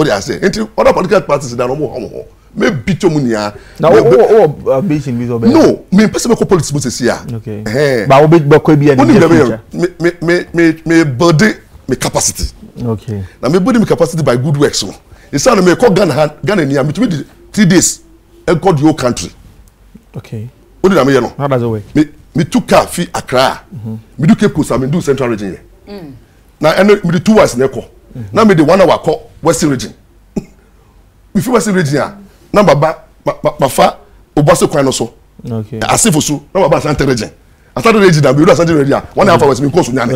o de ase nti other political parties na ɔmo hɔn hɔ me bi to mu nia. na o o o ambition bi sɛ ɔbɛyɛ. no mi pɛ sɛ mi kɔ politics mu sisi a. okay ɛhɛn. ba o bɛ bɛ kɔ ebi yɛ ni yɛ future. mi mi mi mi mi build mi capacity. okay na mi build mi capacity by good works o esan na mi kɔ ghana ha ghana ni a mi tumi di three days nkɔ the whole country. okay o de na mi yɛ no. how does it work. mi mi tu car fi accra. mi du cape coast a mi du central region yɛ. na ɛno mede two hours na ɛkɔ na mede one hour kɔ western region mefi western region a na maba mafa obuase kwan no so asefo so na maba asante region asante region na mewura asante region a one hour hours mekɔ so nyane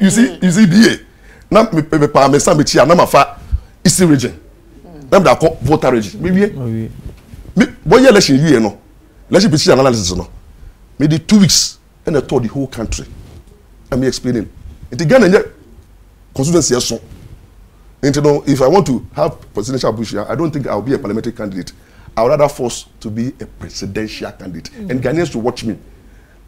you see you see bie na mepaa mesa mekyi a na mafa eastern region na mede akɔ volta region mewie wɔyɛ election yie no election petition analysis no mede two weeks ɛna ɛtɔ the whole country i'm explaining nti ghana nyɛ constituency ɛso nti no if i want to have presidential abusua i don't think i will be a parliamentary candidate i would rather force to be a presidential candidate mm. and ghanaians to watch me.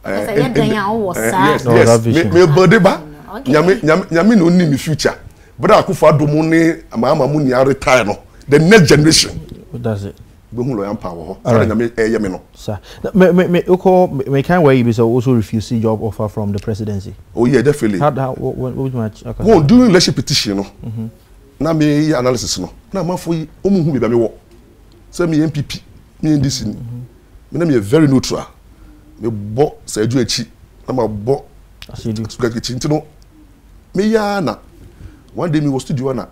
Uh, and, and, uh, yes no, yes me me body ba nyame nyame nyame na oni mi future bere akufo adomu ne amaama mu ni retire no the next generation. What does it? Wobɛhu lɔya mpa wɔ hɔ. Saa na Nyame ɛɛyɛ me no. Sa na me me me wokɔ me me kan wɔ ayi bi sɛ also refuse job offer from the presidency. Oh yeah definitely. How how wɔ wɔ wɔ bitumi akyɛ akɔ. Wɔn during election petition no na me yɛ analysis no na amanfoɔ yi wɔn nhu baabi a me wɔ sɛ me yɛ NPP me yɛ NDC ni me na me yɛ very neutral me bɔ sɛ adwo akyi na ma bɔ. Asedu. Akyi nti no. Me yi ara na one day me wɔ studio na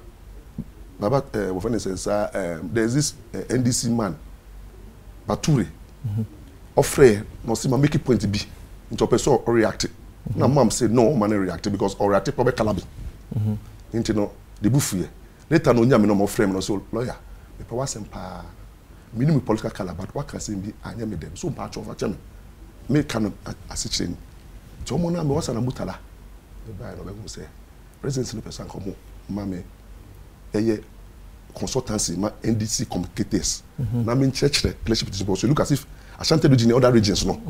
baba ɛɛ eh, wɔfɛ ne sɛ nsa ɛɛ eh, there is this ɛɛ eh, NDC man Bature mhm. ɔfrɛ yɛ na ɔsi ma make point bi nti ɔpɛ sɛ ɔreact mhm. na mam sɛ no ɔma no react because ɔreact pɛ ɔbɛ kala bi mhm. nti no de bu fuyɛ later na onya mi na ɔmɔ frɛ mi na ɔsɛ lawyer mepɛ wasɛm paa Menim me political colour but waka asɛm bi anyɛ me dɛ so mpakyɛw fa kyɛ me. Meka no asekyerɛ ni. Nti ɔmo na me wɔ sana Murtala me baeɛ no ɔbɛhu sɛ president no pɛ sɛ anka ɔmo ma me bɛyɛ consultancy ma NDC communicators na me nkyerɛkyerɛ leadership decision because it look as if Ashanti region ne other regions no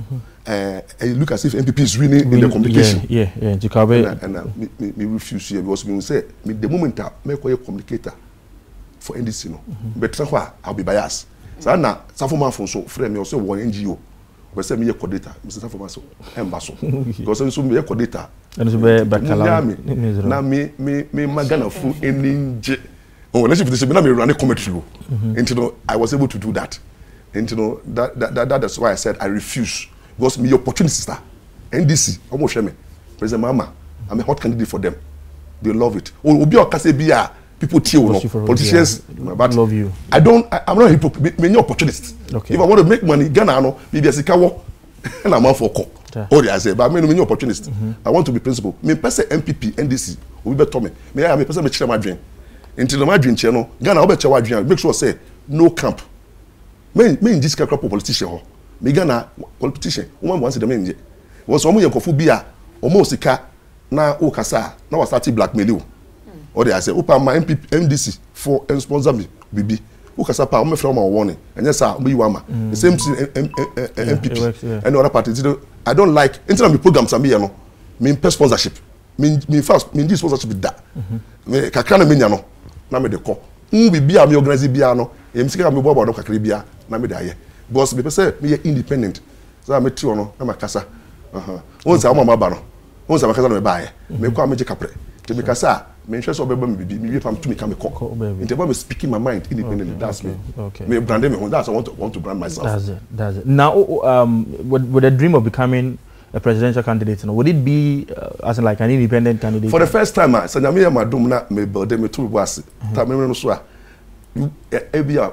eh, it look as if NPP is winning in the communication. Yeah, yeah, yeah. Ɛna me refuse yɛ because me hu sɛ me the moment a mɛkɔ yɛ communicator for NDC no bɛtena hɔ a I'll be bias saa na Safo Manfo nso frɛ me ɔsɛ wɔn NGO ɔpɛ sɛ meyɛ coordinator Mr. Safo Manfo ɛmba so because nso meyɛ coordinator ɛnyaa me na me me me ma Ghanafo ani ngye oh na chief de sɛ me na me running commentary o mm-hmm. nti no I was able to do that nti no that that that, that is why I said I refuse because me opportunity sister NDC ɔmo hwɛ me President Mahama I'm a hot candidate for them they love it obi a ɔkasa bi a people tie wo no politicians but love you. i don't I, i'm not a hypocrite me nye opportunist okay. if i want to make money ghana no biribi asika wɔ ɛna amanfoɔ kɔ o de ase ba mi no mi nye opportunist mm-hmm. i want to be principal mi pɛ sɛ npp ndc obi bɛ tɔ mi mi yɛ mi pɛ sɛ mi kyerɛ ma dwen nti na ma dwen kyerɛ no ghana ɔbɛ kyerɛ wa dwen a make sure sɛ no camp mɛ mɛ n gyi sika kura pɔ politician hɔ mi ghana politician wɔn mu ansi dɛ mɛ n gye wɔn sɛ wɔn yɛ nkɔfo bi a wɔn sika. na wokasa a na wasate blackmail wo ɔde asɛ wopɛ ama MP NDC fo sponsor me bibi wokasa paa wɔmɛfrɛ wo ma wɔwɔ ne ɛnyɛ saa wɔbɛyi wo ama the same thing MPP ɛne ɔda party nti I don't like nti na me program sa meyɛ no mempɛ sponsorship memfa mendi sponsorship da me kakra na menya no na mede kɔ wo biribi a me organize biara no ɛm sika a meboaboa no kakra biara na mede ayɛ because mepɛ sɛ meyɛ independent sɛ mete hɔ no na makasa wɔn sɛ wɔn a maba no ho nsɛm akasa na mebaeɛ mekɔ a megye kaprɛ nti mekasa a menhwɛ sɛ ɔbɛba me bibi mewie pam tumi ka mekɔ nti ɛba me speaking my mind independently that's me me brande me ho that's I want to, want to brand myself that's it, that's it. now um, with, with the dream of becoming a presidential candidate no would it be uh, as in like an independent candidate for the first time a sɛ nyame yɛ madom na mebuilde meto mebo ase ta memene no so a ebi a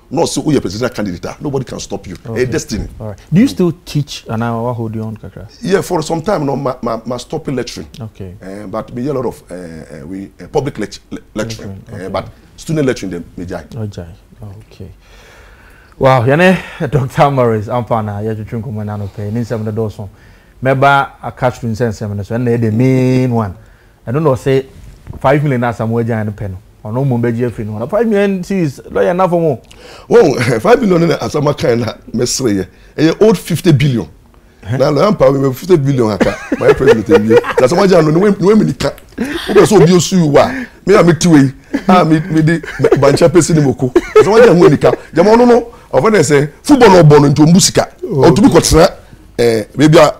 na ɔsɛ woyɛ presidential candidate a nobody can stop you ɛyɛ okay. destiny. Right. do you still teach and I will hold you on kakra. yeah for some time no ma ma ma stop lecturing. okay. Uh, but me hear a lot of uh, uh, we uh, public lect lecturing okay. uh, but student lecturing dem me jai. Oh, jai. okay. wow yɛne dr morris ampa na yɛtwetwe nkɔmmɔ no ano pɛi ne nsɛm no dɔɔso mɛba aka soro nsɛnsɛm no so ɛnna ɛde main one Ɛno na ɔse five million na Asamoah gyae no pɛ no ɔno mmom bɛgye afiri no hɔ na five million series lɔyɛ nnafo mu. Wɔn five million no na Asamoah kan na mɛsere yɛ ɛyɛ old fifty billion na lɔya mpa mi bɛ fifty billion aka mayɛ president ewie na Asamoah gyae no ne wɛn mi nika wobɛ sɛ obi osu yi wa mi a mi ti wei a mi mi di bankyɛ pesi ne moko Asamoah gyae ho nika gyama ɔno no ɔfɛ na ɛsɛ football na ɔbɔ no nti ɔmbu sika ɔtumi kɔtena ɛɛ beebi a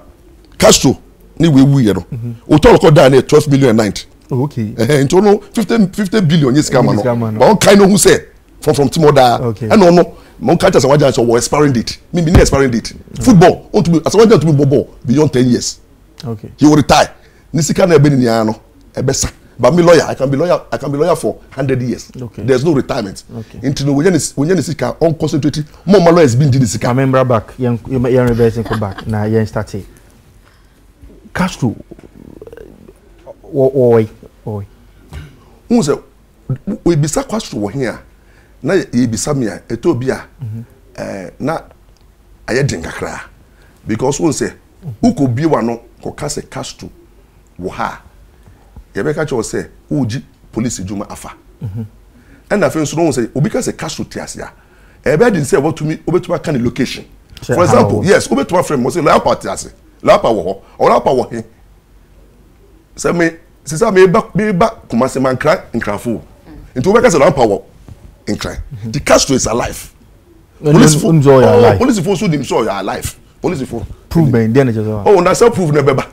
Castro. ne wei wu yɛ no mhm. o tɔn kɔ dan ne yɛ twelve million ninety oh, okay ɛhɛn nti ɔno fifty fifty billion nye sika ma no ba ɔn kan no ho sɛ from from timo daa ɛna ɔno ma ɔn kan kyɛ asawajan sɛ ɔwɔ expiring date mi mi ni expiring date mm. football ɔn tumi asawajan tumi bɔ ball beyond ten years okay he will retire ne sika na ɛbɛ ne nyinaa no ɛbɛ sa but me lawyer i can be lawyer i can be lawyer for hundred years okay. there is no retirement okay. nti no wònyɛ ne wònyɛ ne sika ɔn concentrate mo ma lawyers bi n di ne sika. maame mbra back yɛn yɛn reverse nkɔ back na yɛn start it. Castro wɔwɔ wɔwɔ wohu sɛ ebisa Castro wɔ he a na yɛbisa me a ɛtɔ obi a mhm. eh, na ayɛ den kakra because wohu sɛ wokɔ bie wa no kɔka sɛ Castro wɔ ha a yɛbɛka kyerɛ wɔ sɛ wogye polisi adwuma afa mhm. ɛna afei nso no wohu sɛ obi ka sɛ Castro te ase a ɛbɛyɛ den sɛ wɔtumi wobɛtumi aka ne location for example yes wobɛtumi afrɛ mo sɛ lapa te ase lapa wɔ hɔ ɔ lapa wɔ he sɛ me sisa meba meba kuma sɛ mankra nkrafo o nti wobɛka sɛ lapa wɔ nkran mhm. the castro is alive polisifo oh, polisifo nso nim sɛ ɔyɛ alive polisifo prove bɛn deɛ na kyɛ sɛ ɔ na sɛ prove na ɛbɛba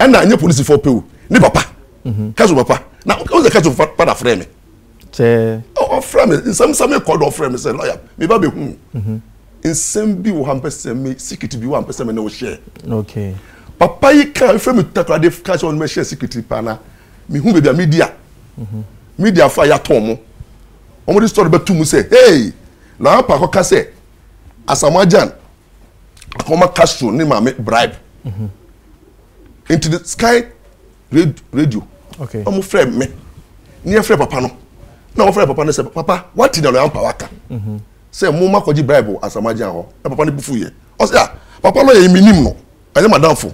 ɛna anyɛ polisifo pɛ o ne papa mhm. castro papa na ɔsɛ castro fada frɛ me kyɛ. ɔfrɛ me nsɛm sɛ mekɔ do ɔfrɛ me sɛ lɔya meba bɛhu mhm. nsɛm bi wɔ ha mpɛ sɛ me sikiti bi wɔ ha mpɛ sɛ me ne wo hyɛ papa yi ka fɛ me takorade ka sɛ ɔno mɛhyɛ sikiti paa na mehu baabi a media mhm. media fo a yɛatɔn mo wɔn de sɔre bɛtu mu sɛ hey lɔya pa akɔka sɛ asamoah jan akɔma castro ne maame bribe mhm. nti the sky radio ɔmo frɛ me ne yɛfrɛ papa no na wɔfrɛ papa no sɛ papa wate nea lɔyampa waka mhm. sɛ mo ma kɔgye bible asamagye ahɔ na papa no bufu yɛ ɔsɛ a ah, papa lɔya yi menim no ɛnyɛ madamfo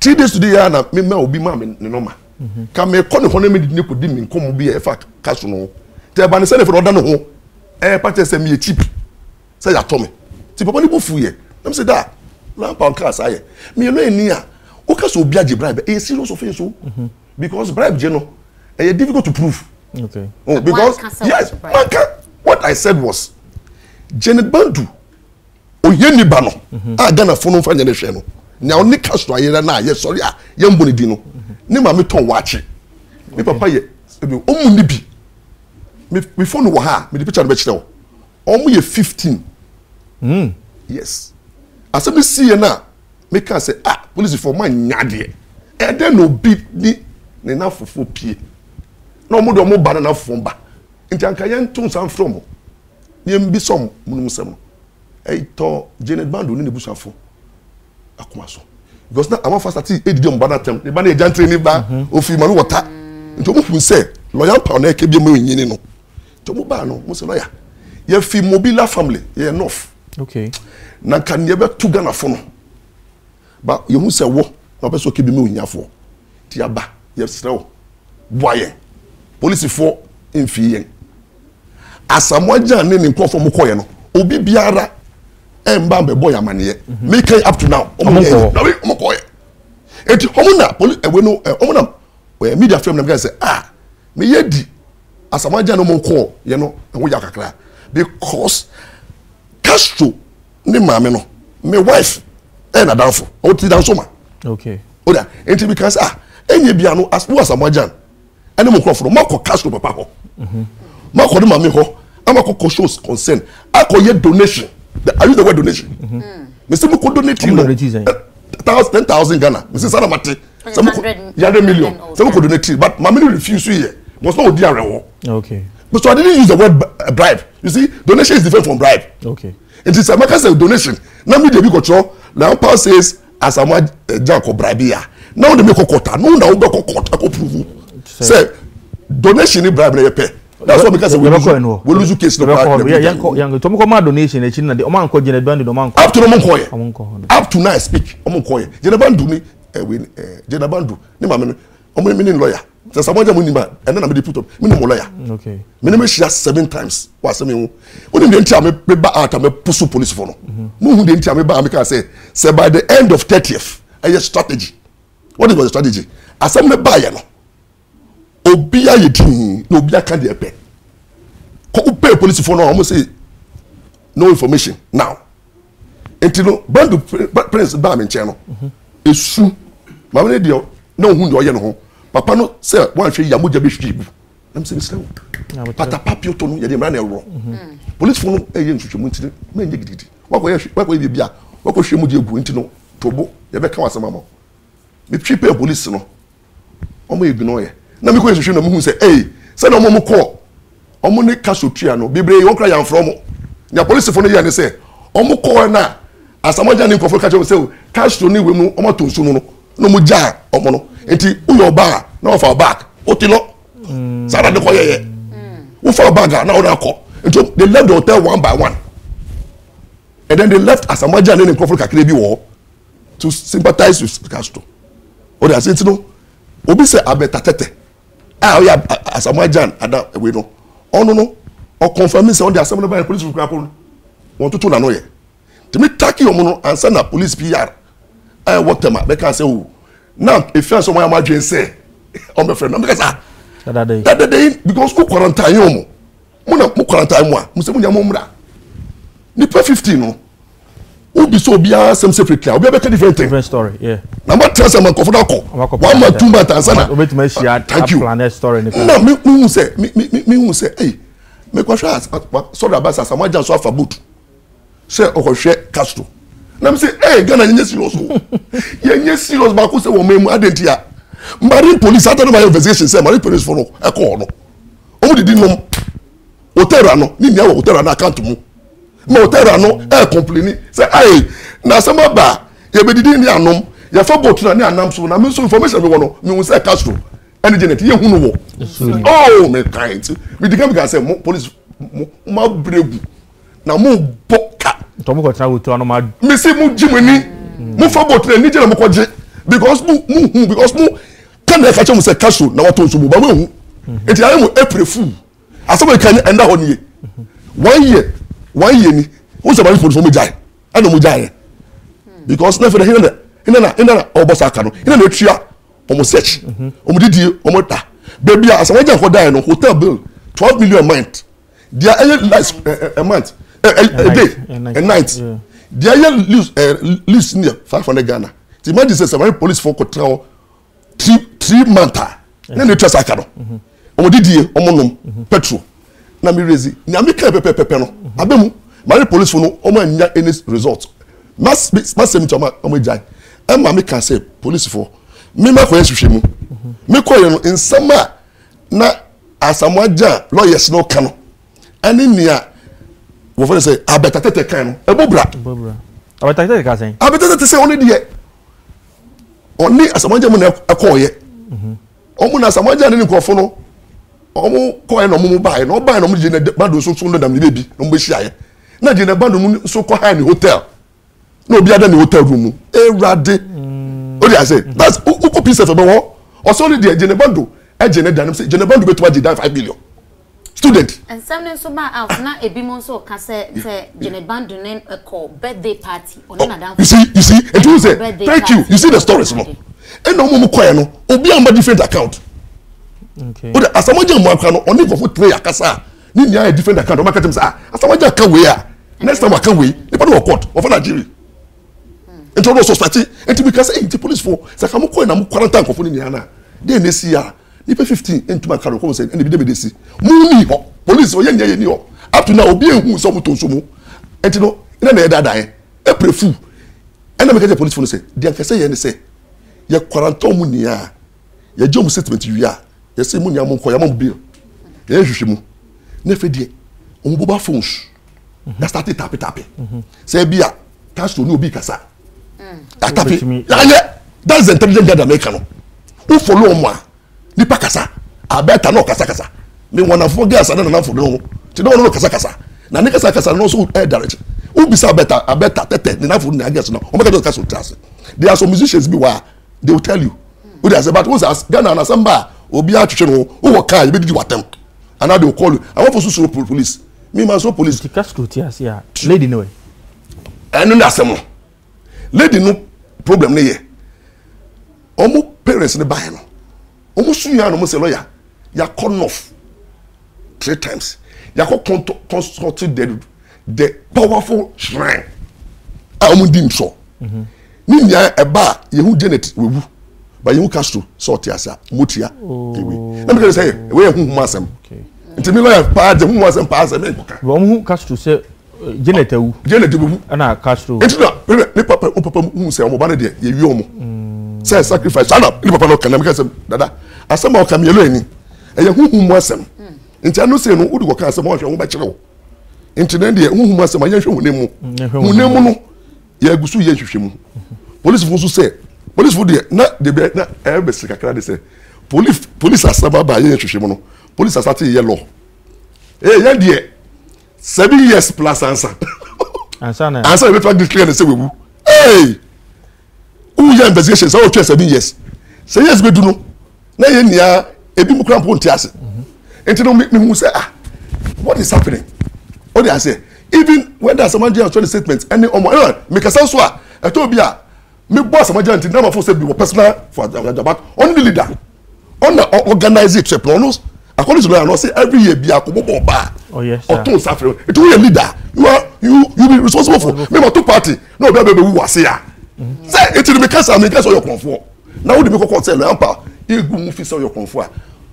three days today yɛ na mema obi ma me ne nɔma mhm. ka mekɔ ne hɔ na mede ne kɔdi me nkɔmmɔ bi a ɛfa ka so no tɛ ɛba ne sɛ ne fɛ ɔda ne ho ɛɛpa kyɛ sɛ meyɛ cheap sɛ yɛatɔ me nti papa no bo fu yɛ nam sɛ da lampa nkaa saa yɛ mmienu ani a woka sɛ obi agye bribe ɛyɛ serious offense o mhm. because bribe gye no ɛyɛ difficult to prove okay. oh, because yes manka what i said was janet bandu ohia ni ba no mhm. a ghana fo no nfa nyɛ ne hwɛ no nea ɔne castro ayera no a yɛ sɔre a yɛ mbɔ ne di no mhm. ne maame tɔn waakye ne papa yɛ ɔmu ne bi mefo no wɔ ha mede picture no bɛkyerɛ wo Wɔn yɛ fifteen. Mm. Yes. Asɛm no si yɛ no a, meka sɛ, ah, polisifoɔ ma nya adeɛ. Ɛdɛn na obi ni ne nafofoɔ pie. Na wɔn de wɔn ba na nafofoɔ ba. Nti anka yɛn to nsa mfrɛ wɔn. Yɛn bi sɔm mu no mu sɛm no. Ɛtɔ Janet Bando ne ne busuafoɔ akoma so. Because na amanfoɔ asate edidi wɔn ba na tɛm. Ne ba na ɛgya ntirani ba. Mhm. Ofi ma no wɔta. Nti wɔn hu sɛ lɔya mpa na ɛkɛ bi mu nyini no. Nti ɔmo baa no, ɔmo sɛ lɔya, yɛfi Mobila family, yɛyɛ North. Okay. Na nka nea ɛbɛto Ghanafo no, ba yɛhu sɛ wɔ na ɔpɛ sɛ ɔkɛ bi ma ohiafoɔ. Nti aba, yɛsrɛ wo, boa yɛn. Polisifoɔ mfii yɛn. Asamoah Gyan ne ne nkurɔfoɔ mo kɔɛ no, obi biara ɛmba mbɛbɔ yɛn amaneɛ. Mhm. Meka yi up to now, ɔmo yɛ yɛ, na wei ɔmo kɔɛ. Nti ɔmo na, poli, ɛwɛ no, ɔmo na, media fɛm na meka sɛ, ah, meyɛ di, Asamoah Gyan ɔmo kɔɔ yɛ no ɛho yaw kakra because Castro ne maame no me wife ɛyɛ n'adanfo ɔwɔ ti danso ma okay o da nti bi kan sɛ ah ɛnyɛ bi ano as wo Asamoah Gyan ɛne mo nkorɔfo no mo akɔ Castro papa hɔ mhm. mo akɔ ne maame hɔ ama kɔ kɔ shows concern akɔ yɛ donation are you the word donation mesi mhm. mo kɔ donate no ten thousand Ghana mesi sanna ma te sɛ mo kɔ yare million sɛ mo kɔ donate but maame ni refuse yɛ because na o di awɛ wɔ. okay but so i didn't use the word eh, bribe you see donation is different from bribe. okay nti sɛ mɛka sɛ donation na mi de bi kɔtɔ na n pa says asama eh, gya kɔ bribe ya na o de mi kɔ kɔta na o na o bɛ kɔ kɔta kɔ puruvu sɛ donation ni bribe na yɛ pɛ that's why mi ka sɛ we lose case na ba na bi da yi. tɔmɔ kɔ ma donation akyi na de ɔmɔ ankɔ jɛnɛba ndu ɔmɔ ankɔ. up to na ɔmɔ nkɔ yɛ up to now i speak ɔmɔ nkɔ yɛ jɛnɛba ndu ni eh, wei ni eh, jena bandu ne maame no ɔmo mi ni lɔya sɛ sɛ abɔnjɛ mo ni ma ɛnɛ na mi di putɔ mi ni mo lɔya mi ni mi hyia seven times wa sɛ mi hu o ni de nti a mi mi ba out a mi pusu polisi fɔ no mo hu de nti a mi ba a mi ka sɛ sɛ by the end of thirtieth ɛyɛ strategy what is my strategy asɛm ne ba yɛ no. obi ayɛ dinn na obi aka deɛ pɛ kɔkɔ pɛɛ polisifoɔ no a wɔn sɛ no information now nti no bandu prince baa me nkyɛn no mhm. esu maame ne deɛ na ohun deɛ ɔyɛ ne ho papa no sɛ wɔanhwɛ yia mogya bi hwi egu na mo sɛ mesrɛ wo patapa pioto no yɛde mmara na ɛworɔ mhm. polisifoɔ no ɛyɛ nhwehwɛmu nti no mɛnyɛ gidigidi wakɔyɛ wakɔyɛ biribi a wakɔhwɛ mu deɛ egu nti no tobo yɛbɛka wasɛm ama me twi pɛ polisi no wɔn yɛ bi no yɛ na mi kɔ yɛ hwehwɛ na mi hu sɛ ɛyi sɛ na wɔn kɔ wɔn ne kaso tua no bebree wɔn kora yanfrɛ wɔn nya polisifo no yɛ ne sɛ wɔn kɔ na asamagya ne nkurɔfoɔ kakyɛ wɔn sɛ kaso ne wɛm no wɔn ato nsu mu no na wɔn gya wɔn no nti woyɛ ɔbaa na wɔfa ɔbaa wote no mm. saa na de kɔ yɛ yɛ wofa ɔbaa ga na wɔn akɔ nti they left the hotel one by one and then they left asamagya ne nkurɔfoɔ kakra bi wɔ hɔ. to sympathize with the castle ɔde ase nti no obi sɛ abɛta tɛtɛ a ɔyɛ asamoah jan ada ewe no ɔno no ɔkɔnfami sɛ ɔde asɛm no baa polisi kura koro wɔn toto n'ano yɛ tèmi taki wɔn no ansa na polisi pr a ɛwɔ tɛm a bɛka sɛ o na efi asɛm wɔn a wɔn adwene sɛ wɔn bɛ fɛ na mɛka sa dadadɛyi because mo kɔrɔntan yɛ wɔn mo na mo kɔrɔntan mu a mo sɛ mo nya mo mura nipa fifteen no. wobisa obiara asɛm sɛ firi kra obiara bɛka different thing different story yeah na ma tena sɛ ma nkɔfo no akɔ one man two man tansa na obetumi ahyia thank you planet story ne na me me hu sɛ me me me hu sɛ ei me kɔhwɛ as sɔrɔ abasa asam agya so afa boot sɛ ɔkɔhwɛ castro na me sɛ ei ghana yɛnyɛ serious o yɛnyɛ serious baako sɛ wɔn mu adan ti a marine police atare ma investigation sɛ marine police fo no ɛkɔɔ no wɔn didi nom. hotel wura no ne nua wɔ hotel wura no account mu na hotel wura no ɛɛ complaini sɛ ayi na asɛm aba a yɛbɛdidi ne anom yɛfa boat na ne anam so na me nso information mi wɔ no mi hu sɛ castro ɛne janet yɛ hu no wɔ oh me kan nti mi di kan mi kan sɛ mo police mo mo abere gu na mo bɔ ka. ntɔmu kɔ tena hotel anam adu. mi si mo gyi mo ni mo fa boat na ni gyina mo kɔ gye because mo mo hu because mo kan na ɛka kyɛ mo sɛ castro na wɔtɔ nso mo ba mo ehu eti ayɛ mo april fool. asɛm ɛka ni ɛnda hɔ nie one year one year ni wo sɛ mayifo no so ɔmogyae ɛna ɔmogyaeɛ because na afei hena na hena na hena na ɔbɔ saa ka no hena na ɛtua ɔmo search ɔmo didie ɔmo da baabi a asɛ wɔgya nkɔ dan no hotel bill twelve million month deɛ ɛyɛ life eh, eh, a month eh, a day a night deɛ ɛyɛ leaves leaves near five hundred ghana ti imagine sɛ sɛ wɔn police fo kɔ tena hɔ three three months a na ne twɛ sa aka no mhm. wɔn didie wɔn nom mhm. petrol na mi rezi nyame kan pɛpɛpɛpɛ no mhm. abɛ mu mari polisi fo no wɔn anya any result mas mas sɛm nkyɛn wɔn agya ɛma mi kan sɛ polisi fo mi ma kɔ yɛ hwehwɛ mu mi kɔ yɛ no nsɛm a na asamoah gya lawyers no ka no ɛne nea wɔfɔ ne sɛ abɛtatɛtɛ kan no ɛbɔ bra abɛtatɛtɛ ka sɛn abɛtatɛtɛ sɛ ɔne deɛ ɔne asamoah gyan mu na ɛkɔɔyɛ wɔn na asamoah gyan ne ne nkurɔfo no wɔn kɔɔyɛ na wɔn baayɛ na wɔn baayɛ na wɔn gye na bado nso so nam ne beebi na wɔn bɛsi ayɛ na gye na bado no nso kɔ ha ne hotel na obi ada ne hotel room mu ewurade o de ase that's o kɔ pieces ɛbɛ wɔ ɔsɔ ne deɛ gye na bado ɛgye ne dan ne sɛ gye na bado bɛtuma gye dan five million. student. nsɛm no nso ba out na ebinom nso ka sɛ sɛ Jimmy Bandu ne kɔ birthday party ɔne oh, n'adanfo. you see you see etu n sɛ thank you you see the stories no ɛna wɔn mu kɔɛ no obi a ma different account o de asamagya mu akora no ɔne nkɔfo tire akasa ne nea yɛ different account ɔmo akɛtɛm sɛ ah asamagya ka wei a next time aka wei nipa no wɔ court wɔfɔ na jiri nti ɔno ɔsɔ sati nti mi ka sɛ nti polisifoɔ sɛ ka mo kɔɛ na mo kwaranta nkɔfo ne nea na deɛ na esi a. Nipa fifteen ntum aka no kɔm sɛ ɛna bi dɛ mede si mu ni hɔ police ɔyɛ nyɛ yɛ ni hɔ up to now obi ehu sɛ ɔmo to nso mu ɛnti no ɛna na yɛ da da yɛ ɛpere fu ɛna meka kyɛ police fo no sɛ deɛ nkɛsɛ yɛ ne sɛ yɛ kwarantɔ ɔmo nyia yɛ gye ɔmo statement wie a yɛ sɛ mo nyia mo nkɔ yɛ ama mo bail yɛ hwehwɛ mu ne fɛ deɛ ɔmo bɔ ba phones yɛ start tape tape sɛ bi a pastor ni obi kasa atape ayɛ that's the intelligent guy america no o follow ɔmo a nipa kasa abɛɛta na ɔkasa kasa ne wɔnafo gɛ asa ne nanafo ne ho te dɛ ɔno no kasa kasa na ne kasa kasa no nso ɛyɛ direct o bisa abɛɛta abɛɛta tɛtɛ ne nanfo ne agɛs no ɔmo kasa kasa o ti ase there are some musicians bi wa they will tell you o de ase but o sɛ ghana anasɛm ba obi atwitwi no o wɔ kaa ebi di wa tɛm. and now they will call you i wan for susu police me ma so police. nti kasukuru ti ase a lady no ɛ. ɛnu na asɛm no lady no problem ne yɛ wɔn parents ne ba yɛ no wɔn su yɛ a na wɔn sɛ lawyer yakɔ north three times yakɔ consult dead the powerful shrine a wɔn di nsɔ mhm. ne nyinaa ɛba a yehu janet wewu ba yehu castro sɛ ɔte ase a motia oh. ewe na mi kɛ sɛ ewe yɛ huhu asɛm nti mi lɔya paa jɛ huhu asɛm paa sɛ mi nkɔka. wɔn hu castro sɛ eh, janet awu janet wewu ɛna castro. eti na ne papa o papa mu hu sɛ ɔmo ba ne deɛ yɛ wi ɔmo mm. sɛ sacrifice ana ne papa na ɔka na mi kɛ sɛ dada asɛm a ɔka mi yɛ lɔya ni ɛyɛ huhu mu asɛm mm. nti ɛno sɛ no o de kɔ ka asɛm ɔhwɛ ɔmo bɛ kyerɛ o. nti nɛ deɛ huhu mu asɛm a yɛnhwɛ honam mu honam mu no yɛgu so yɛ nhwehwɛ mu polisifo nso sɛ polisifo deɛ na deɛ na ɛyɛ bɛsi kakra de sɛ polif polisi asaba ba yɛ nhwehwɛ mu no polisi asate yɛ lɔ ee eh, yɛ deɛ seven years plus ansa ansa na ebi fa declare ne sɛ wewu ee. woyɛ investigation sɛ wotwɛ seven years sɛ years bɛdu no na yɛ nyinaa ebi mu kora mpo nte ase nti no mehu sɛ ah what is happening wode aseɛ even when the asɛmagye a ɔtwɛne statement ɛne ɔmɔ ɛna mekasa nso a ɛtɔ bi a mebɔ asɛmagye nti na mafo sɛ bi wɔ personal for adwaba ɔne ne leader ɔna ɔ organize it sɛpɛ ɔno according to the law say every year biako bɔbɔ ɔbaa ɔtún oh, nsa fere etu wo yɛ leader you are you you be responsible for mi ma to party na obi abɛbɛ wu wɔ ase ya sɛ eti ni mi kasa mi kasa ɔyɛ kɔnfɔ na o de mi kɔkɔ sɛ lɛn pa egu mu fi sɛ ɔyɛ kɔnfɔ a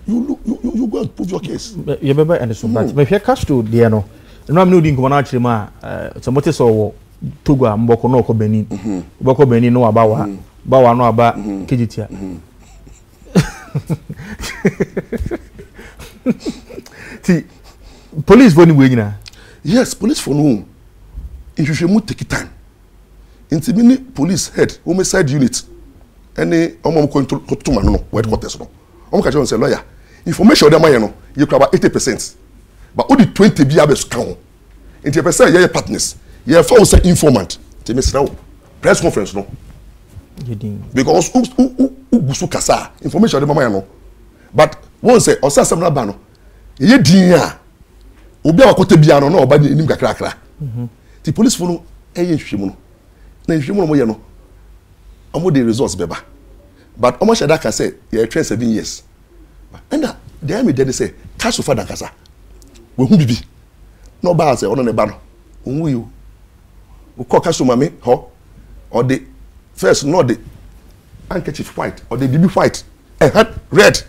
you you you go and prove your case. yɛ bɛ bɛ ɛni so but mɛ hwɛ castro deɛ no nnura mi ni o di nkɔmɔ n'akyerɛ kyerɛ mu a eh, sɛ mo te sɛ ɔwɔ togo a mbɔkɔ n'ɔkɔ benin mbɔkɔ benin n'o aba wa ba wa n'o aba kejitia. ti police fo ni wei nyinaa. yes police fo no wɔn nhwehwɛmu take time nti mi ni police head homicide unit ɛne wɔn a wɔn kɔ tutu ma no no headquarters no wɔn kakyɛ wɔn sɛ lawyer information ɔde ama yɛ no yɛ kura ba eighty percent ba o de twenty bi abɛ ka ho. nti yɛpɛ sɛ yɛyɛ partners yɛfa wo sɛ informant nti mesrɛ wo press conference no because wogu so kasa a information de mama yɛ no but wɔn sɛ ɔsɛ asɛm no aba no ɛyɛ din a obi a wakɔtɛ bia no na ɔba anim kakrakra mhm. nti polisifo no ɛyɛ nhwehwɛmu no na nhwehwɛmu no wɔyɛ no wɔde results bɛba but wɔn ahyɛ da ka sɛ yɛtwɛn seven years ɛna deɛ ɛmi dɛ ne sɛ taso fa dankasa wahu bibi na ɔbaa sɛ ɔno ne ba no ɔnwu yi o ɔkɔ kaso maame hɔ ɔde first na ɔde handkerchief white ɔde bibi white ɛha red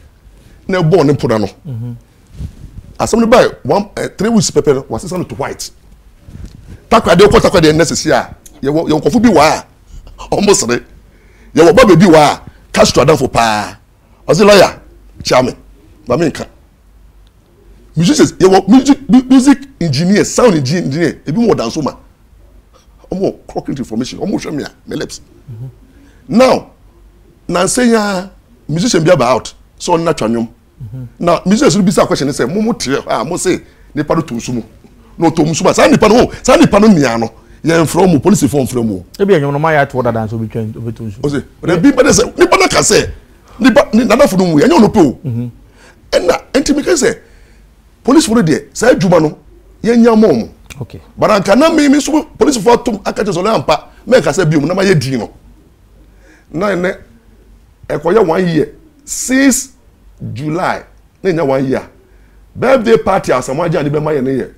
na ɛbɔɔ ne mpona no mhm. asɛm no baa one eh, three weeks pɛpɛ no wasesa no to white takwa deɛ ɔkɔ takwa deɛ ɛnɛ sisi a yɛwɔ yɛwɔ nkɔfo bi wɔ a ɔmo sere yɛwɔ ba bebi wɔ a castro adanfo paa. ɔsɛ lɔya kyia me ma me nka musicians yɛ wɔ music music engineer sound engineer ebi wɔ danso ma wɔn wɔ corporate information wɔn hwɛ me a me lips now nansa yi ara musician bi aba out sɛ ɔno na twa nnwom na musicians no bi sɛ akwɛhyɛ ne sɛ mo mo teɛ a mo se Nipa no to nsu mu na ɔtɔ mu nsu ba saa nipa no ho saa nipa no nua no yɛn fura mu polisi fɔ nfura mu. Ebi ɛnyɛm no maa yɛ ato dada nso obi twɛn obi to nsu. Ɔsɛ ɛna bi ba de sɛ nipa no ka sɛ nipa ne nanafo no mu yɛ ɛnyɛ ɔno pe o. Mhm. Ɛna ɛnti mi ka sɛ polisi fo no deɛ saa adwuma no yɛn nya mɔ ɔmo. Okay. Bara nka na mi mi nso polisi fo atom akakyɛ sɛ ɔlɛ ampa mɛ nka sɛ bi ɔmo na ma yɛ di no. Na ɛnɛ ɛkɔyɛ one year since July na nya one year birthday party a Asamoah Gyan de bɛma yɛ ne yɛ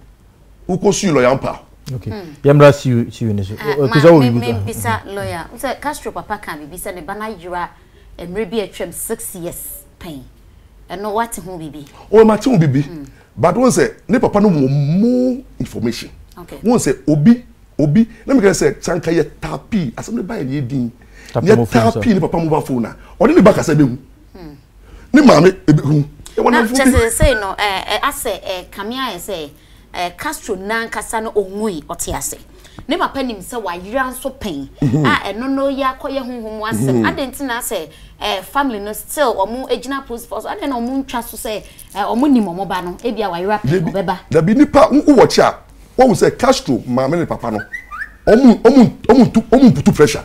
wokɔ sui lɔya mpa. Okay. Hmm. Yɛmmra siw siw ne so. Kusa wo bibi. Bisa lɔya. Sɛ Castro papa ka bibi sɛ ne ba na yera mmerɛ bi atwam six years pɛn. Ɛno wate ho bibi. O ma te ho bibi. Hmm. But wɔn sɛ ne papa no wɔ more information. Okay. Wɔn sɛ obi obi na mi kɛ sɛ sanka yɛ tapi asɛm ne ba yɛ ne yɛ din. Yɛ tapi ne papa mo ba fo na ɔde ne ba kasa bɛ mu. Hmm. Ne maame ebi hu. Na kyɛ sɛ sɛ no ɛɛ asɛ ɛɛ kame ayɛ sɛ ɛɛ Castro nankasa no ongui ɔte ase. Ne papa nim sɛ wayera nso pɛn mhm. a ɛno no yɛ akɔyɛ honhom mu asɛm. Mhm. Adɛn nti na sɛ ɛɛ family no still wɔn egyina post post adɛn na wɔn ntwa so sɛ ɛɛ wɔn nim wɔn ba no ebi a wayera pɛn ɔbɛba. Dabi nipa wowɔ kyɛ a wɔn sɛ Castro maame ne papa no wɔn wɔn wɔn ntu wɔn mputu pressure.